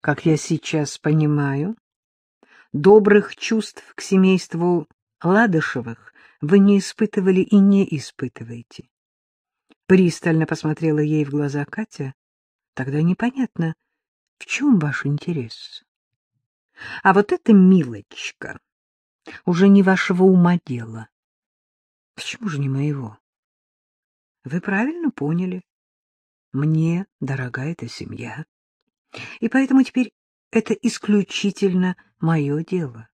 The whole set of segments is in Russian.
Как я сейчас понимаю, добрых чувств к семейству Ладышевых вы не испытывали и не испытываете. Пристально посмотрела ей в глаза Катя. Тогда непонятно, в чем ваш интерес. А вот эта милочка уже не вашего ума дело. Почему же не моего? Вы правильно поняли. Мне дорога эта семья. И поэтому теперь это исключительно мое дело.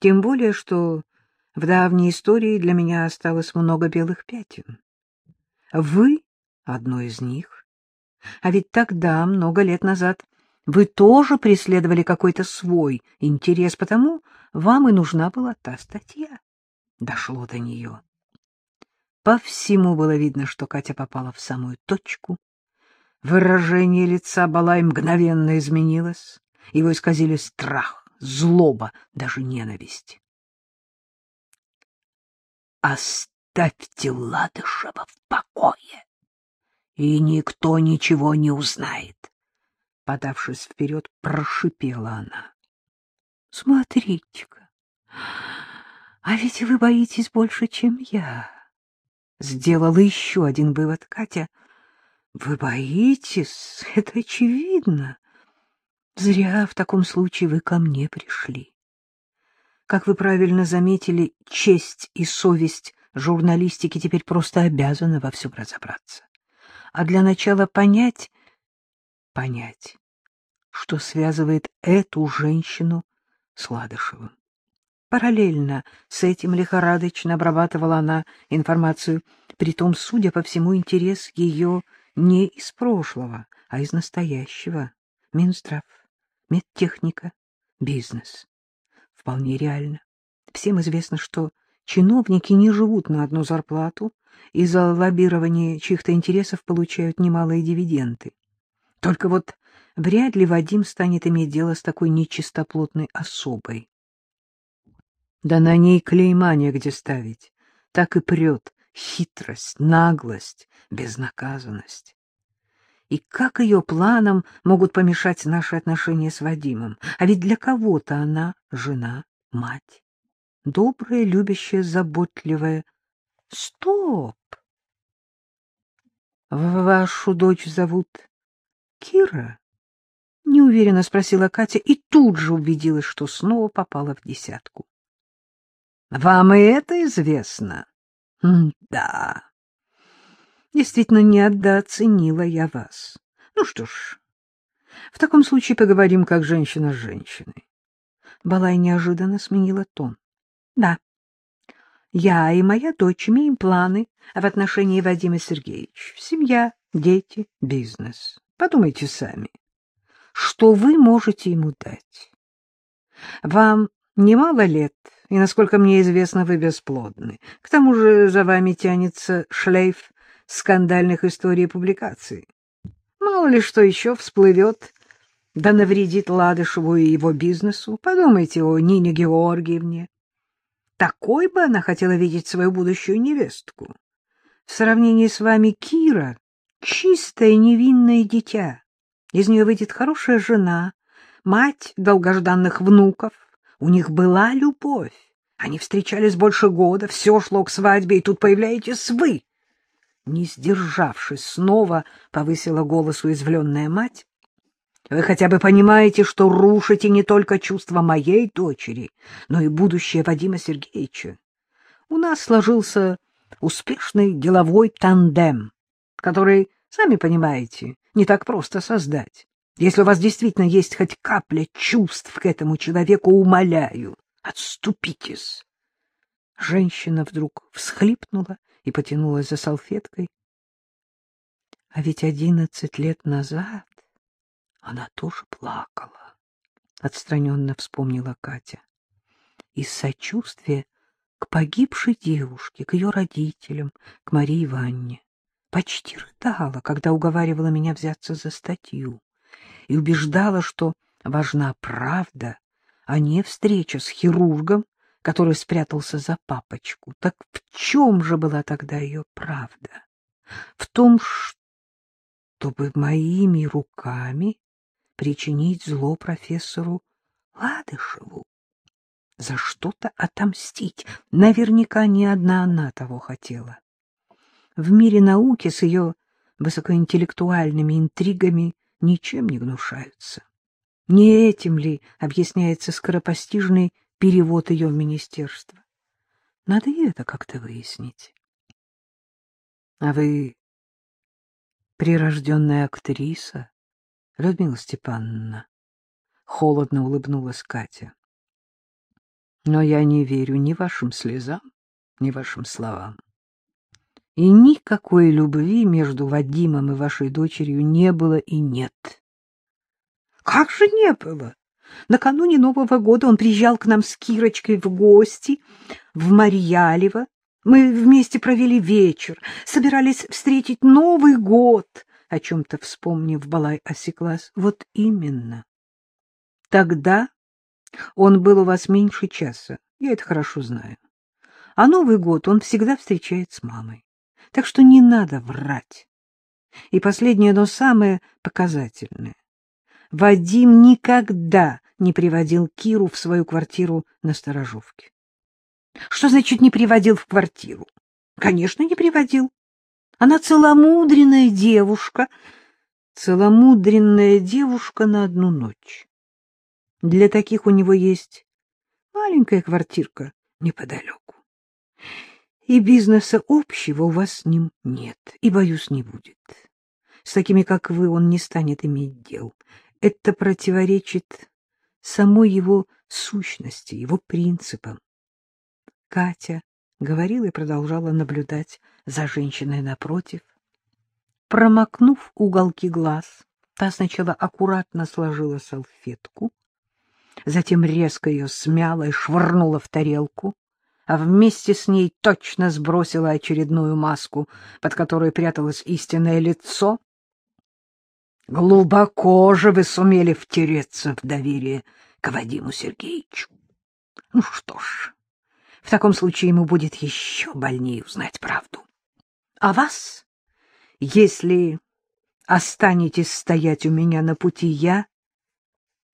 Тем более, что в давней истории для меня осталось много белых пятен. Вы — одно из них. А ведь тогда, много лет назад, вы тоже преследовали какой-то свой интерес, потому вам и нужна была та статья. Дошло до нее. По всему было видно, что Катя попала в самую точку. Выражение лица Балай мгновенно изменилось. Его исказили страх, злоба, даже ненависть. «Оставьте Ладышева в покое, и никто ничего не узнает!» Подавшись вперед, прошипела она. «Смотрите-ка, а ведь вы боитесь больше, чем я!» Сделала еще один вывод Катя. «Вы боитесь? Это очевидно!» Зря в таком случае вы ко мне пришли. Как вы правильно заметили, честь и совесть журналистики теперь просто обязаны во всем разобраться. А для начала понять, понять, что связывает эту женщину с Ладышевым. Параллельно с этим лихорадочно обрабатывала она информацию, притом, судя по всему, интерес ее не из прошлого, а из настоящего. Минздрав медтехника, бизнес. Вполне реально. Всем известно, что чиновники не живут на одну зарплату и за лоббирование чьих-то интересов получают немалые дивиденды. Только вот вряд ли Вадим станет иметь дело с такой нечистоплотной особой. Да на ней клейма негде ставить. Так и прет хитрость, наглость, безнаказанность и как ее планам могут помешать наши отношения с Вадимом. А ведь для кого-то она жена, мать, добрая, любящая, заботливая. Стоп! Вашу дочь зовут Кира? Неуверенно спросила Катя и тут же убедилась, что снова попала в десятку. Вам и это известно? Да. Действительно, недооценила я вас. Ну что ж, в таком случае поговорим как женщина с женщиной. Балай неожиданно сменила тон. Да, я и моя дочь имеем планы в отношении Вадима Сергеевича. Семья, дети, бизнес. Подумайте сами, что вы можете ему дать. Вам немало лет, и, насколько мне известно, вы бесплодны. К тому же за вами тянется шлейф скандальных историй и публикаций. Мало ли что еще всплывет, да навредит Ладышеву и его бизнесу. Подумайте о Нине Георгиевне. Такой бы она хотела видеть свою будущую невестку. В сравнении с вами Кира — чистое невинное дитя. Из нее выйдет хорошая жена, мать долгожданных внуков. У них была любовь. Они встречались больше года, все шло к свадьбе, и тут появляетесь вы не сдержавшись, снова повысила голос уязвленная мать. Вы хотя бы понимаете, что рушите не только чувства моей дочери, но и будущее Вадима Сергеевича. У нас сложился успешный деловой тандем, который, сами понимаете, не так просто создать. Если у вас действительно есть хоть капля чувств к этому человеку, умоляю, отступитесь. Женщина вдруг всхлипнула и потянулась за салфеткой. А ведь одиннадцать лет назад она тоже плакала, — отстраненно вспомнила Катя. Из сочувствия к погибшей девушке, к ее родителям, к Марии Ивановне. Почти рыдала, когда уговаривала меня взяться за статью и убеждала, что важна правда, а не встреча с хирургом который спрятался за папочку. Так в чем же была тогда ее правда? В том, чтобы моими руками причинить зло профессору Ладышеву, за что-то отомстить. Наверняка не одна она того хотела. В мире науки с ее высокоинтеллектуальными интригами ничем не гнушаются. Не этим ли объясняется скоропостижный перевод ее в министерство? Надо и это как-то выяснить. — А вы прирожденная актриса, Людмила Степановна? — холодно улыбнулась Катя. — Но я не верю ни вашим слезам, ни вашим словам. И никакой любви между Вадимом и вашей дочерью не было и нет. — Как же не было? Накануне Нового года он приезжал к нам с Кирочкой в гости в Марьялево. Мы вместе провели вечер, собирались встретить Новый год. О чем-то вспомнив, Балай осеклась. Вот именно. Тогда он был у вас меньше часа, я это хорошо знаю. А Новый год он всегда встречает с мамой. Так что не надо врать. И последнее, но самое показательное. Вадим никогда не приводил Киру в свою квартиру на Сторожовке. Что значит не приводил в квартиру? Конечно, не приводил. Она целомудренная девушка, целомудренная девушка на одну ночь. Для таких у него есть маленькая квартирка неподалеку. И бизнеса общего у вас с ним нет, и, боюсь, не будет. С такими, как вы, он не станет иметь дел это противоречит самой его сущности, его принципам. Катя говорила и продолжала наблюдать за женщиной напротив. Промокнув уголки глаз, та сначала аккуратно сложила салфетку, затем резко ее смяла и швырнула в тарелку, а вместе с ней точно сбросила очередную маску, под которой пряталось истинное лицо, Глубоко же вы сумели втереться в доверие к Вадиму Сергеевичу. Ну что ж, в таком случае ему будет еще больнее узнать правду. А вас, если останетесь стоять у меня на пути, я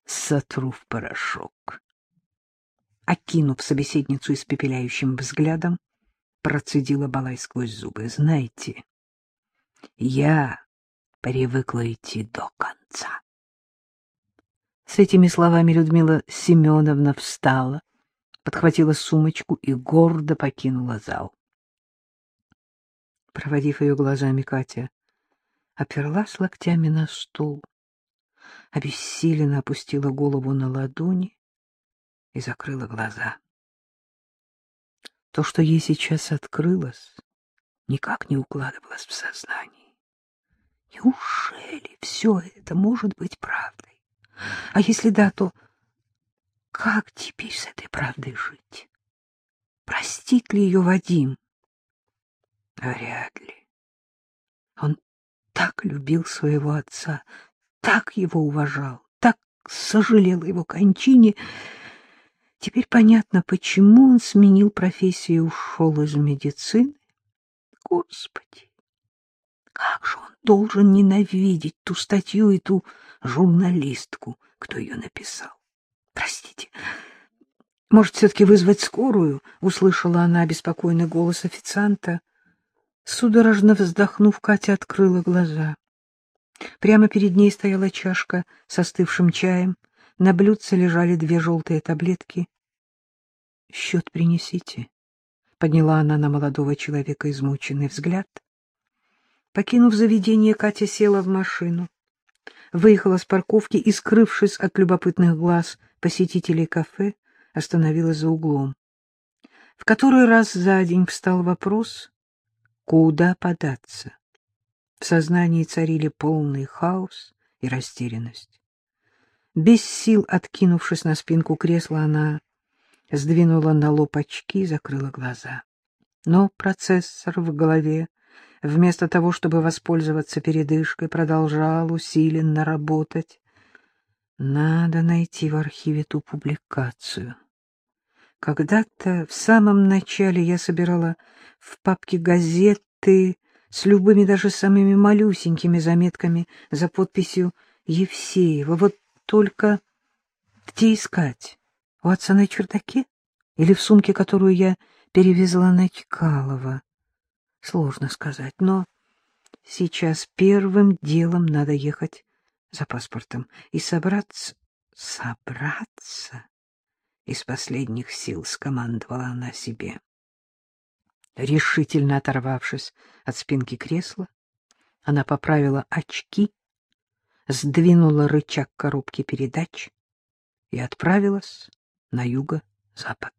сотру в порошок. Окинув собеседницу испепеляющим взглядом, процедила Балай сквозь зубы. Знаете, я привыкла идти до конца. С этими словами Людмила Семеновна встала, подхватила сумочку и гордо покинула зал. Проводив ее глазами, Катя оперлась локтями на стул, обессиленно опустила голову на ладони и закрыла глаза. То, что ей сейчас открылось, никак не укладывалось в сознание. Неужели все это может быть правдой? А если да, то как теперь с этой правдой жить? Простит ли ее Вадим? Вряд ли. Он так любил своего отца, так его уважал, так сожалел его кончине. Теперь понятно, почему он сменил профессию и ушел из медицины. Господи, как же он должен ненавидеть ту статью и ту журналистку, кто ее написал. Простите. Может, все-таки вызвать скорую? Услышала она беспокойный голос официанта. Судорожно вздохнув, Катя открыла глаза. Прямо перед ней стояла чашка с остывшим чаем. На блюдце лежали две желтые таблетки. — Счет принесите. Подняла она на молодого человека измученный взгляд. Покинув заведение, Катя села в машину, выехала с парковки и, скрывшись от любопытных глаз посетителей кафе, остановилась за углом. В который раз за день встал вопрос, куда податься. В сознании царили полный хаос и растерянность. Без сил, откинувшись на спинку кресла, она сдвинула на лоб очки и закрыла глаза. Но процессор в голове вместо того, чтобы воспользоваться передышкой, продолжал усиленно работать. Надо найти в архиве ту публикацию. Когда-то в самом начале я собирала в папке газеты с любыми даже самыми малюсенькими заметками за подписью Евсеева. Вот только где искать? У отца на чердаке? Или в сумке, которую я перевезла на Чкалова? Сложно сказать, но сейчас первым делом надо ехать за паспортом и собраться... Собраться? Из последних сил скомандовала она себе. Решительно оторвавшись от спинки кресла, она поправила очки, сдвинула рычаг коробки передач и отправилась на юго-запад.